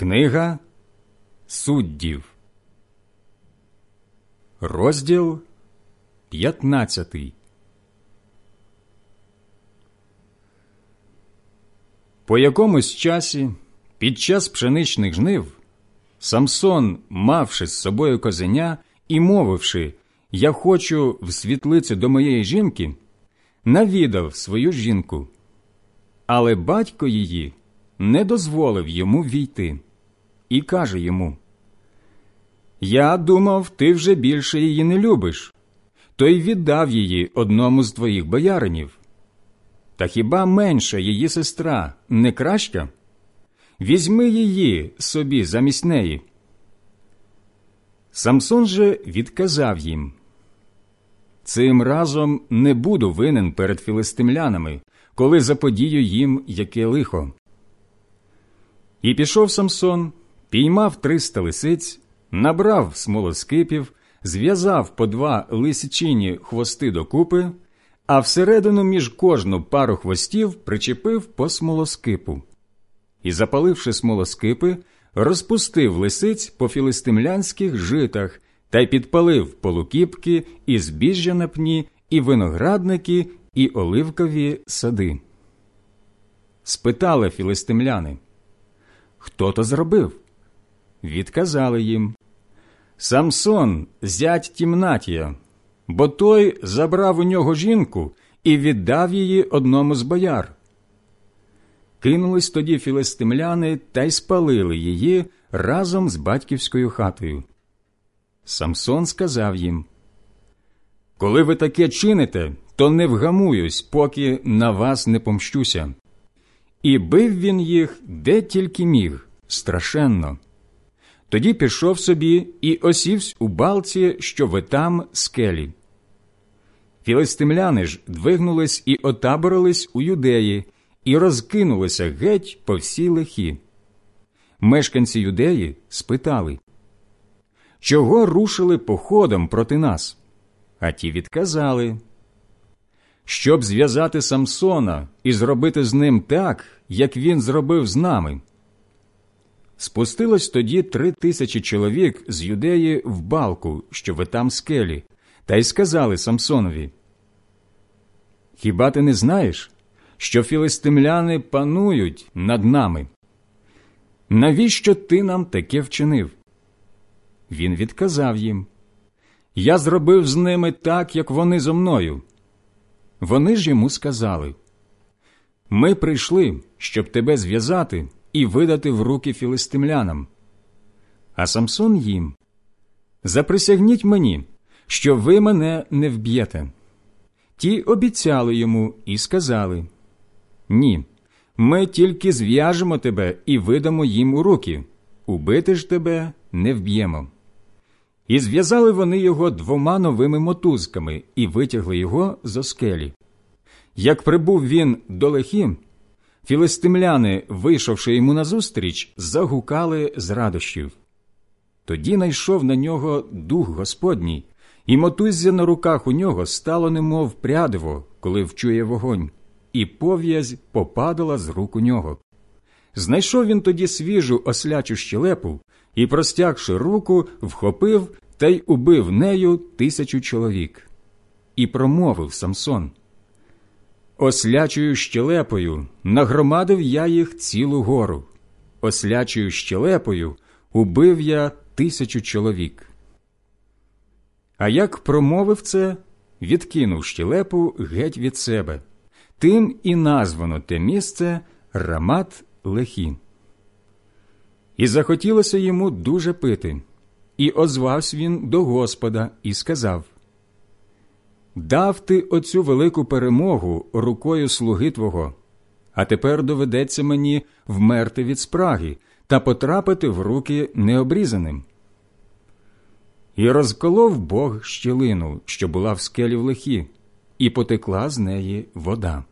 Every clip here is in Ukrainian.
Книга суддів, розділ 15 По якомусь часі, під час пшеничних жнив, Самсон, мавши з собою козеня і мовивши Я хочу в світлицю до моєї жінки, навідав свою жінку, але батько її не дозволив йому війти і каже йому Я думав, ти вже більше її не любиш, то й віддав її одному з твоїх бояринів. Та хіба менша її сестра не краща? Візьми її собі замість неї. Самсон же відказав їм Цим разом не буду винен перед філистимлянами, коли заподію їм яке лихо. І пішов Самсон піймав триста лисиць, набрав смолоскипів, зв'язав по два лисичині хвости докупи, а всередину між кожну пару хвостів причепив по смолоскипу. І, запаливши смолоскипи, розпустив лисиць по філистимлянських житах та й підпалив полукіпки, і збіжжя на пні, і виноградники, і оливкові сади. Спитали філистимляни, хто то зробив? Відказали їм Самсон, зять Тімнатія, бо той забрав у нього жінку і віддав її одному з бояр. Кинулись тоді філистимляни та й спалили її разом з батьківською хатою. Самсон сказав їм Коли ви таке чините, то не вгамуюсь, поки на вас не помщуся. І бив він їх де тільки міг, страшенно. Тоді пішов собі і осівсь у балці, що ви там скелі. Філистимляни ж двигнулись і отаборились у юдеї, і розкинулися геть по всій лихі. Мешканці юдеї спитали, чого рушили походом проти нас? А ті відказали, щоб зв'язати Самсона і зробити з ним так, як він зробив з нами. Спустилось тоді три тисячі чоловік з юдеї в балку, що ви там скелі, та й сказали Самсонові. Хіба ти не знаєш, що філистимляни панують над нами? Навіщо ти нам таке вчинив? Він відказав їм Я зробив з ними так, як вони зо мною. Вони ж йому сказали Ми прийшли, щоб тебе зв'язати і видати в руки філистимлянам. А Самсон їм Заприсягніть мені, що ви мене не вб'єте. Ті обіцяли йому і сказали Ні, ми тільки зв'яжемо тебе і видамо їм у руки. Убити ж тебе не вб'ємо. І зв'язали вони його двома новими мотузками і витягли його з оскелі. Як прибув він до лехі, Філистимляни, вийшовши йому назустріч, загукали з радощів. Тоді найшов на нього дух Господній, і мотуззя на руках у нього стало немов прядиво, коли вчує вогонь, і пов'язь попадала з рук у нього. Знайшов він тоді свіжу ослячу щелепу і, простягши руку, вхопив та й убив нею тисячу чоловік. І промовив Самсон Ослячою щелепою нагромадив я їх цілу гору, ослячою щелепою убив я тисячу чоловік. А як промовив це, відкинув щелепу геть від себе, тим і названо те місце Рамат Лехі. І захотілося йому дуже пити, і озвався він до Господа і сказав Дав ти оцю велику перемогу рукою слуги Твого, а тепер доведеться мені вмерти від спраги та потрапити в руки необрізаним. І розколов Бог щілину, що була в скелі в лихі, і потекла з неї вода.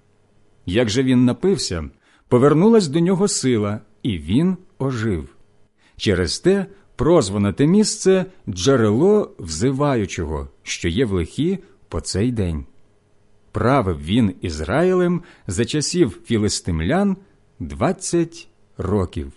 Як же він напився, повернулась до нього сила, і він ожив. Через те прозване те місце джерело взиваючого, що є в лихі по цей день. Правив він Ізраїлем за часів філистимлян двадцять років.